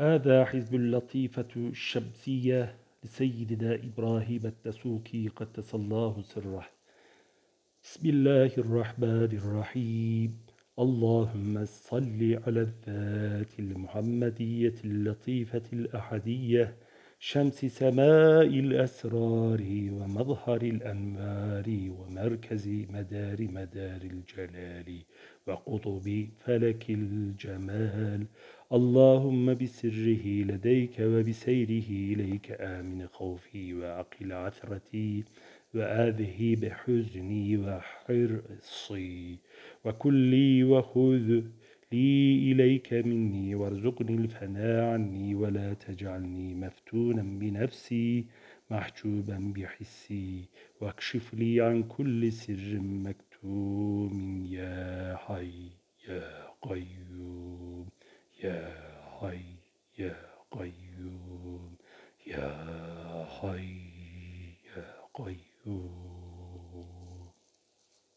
هذا حزب اللطيفة الشمسية لسيدنا إبراهيم التسوكي قدس الله سره. بسم الله الرحمن الرحيم. اللهم صل على الذات المحمدية اللطيفة الأحدية شمس سماء الأسرار ومظهر الأنوار ومركز مدار مدار الجلال وقطب فلك الجمال. اللهم بسره لديك وبسيره إليك آمن خوفي وعقل عثرتي وآذه بحزني وحرصي وكلي وخذ لي إليك مني وارزقني الفناء عني ولا تجعلني مفتونا بنفسي محجوبا بحسي واكشف لي عن كل سر مكتوم يا حي يا قيوم. يا حي يا قيوم يا حي يا قيوم.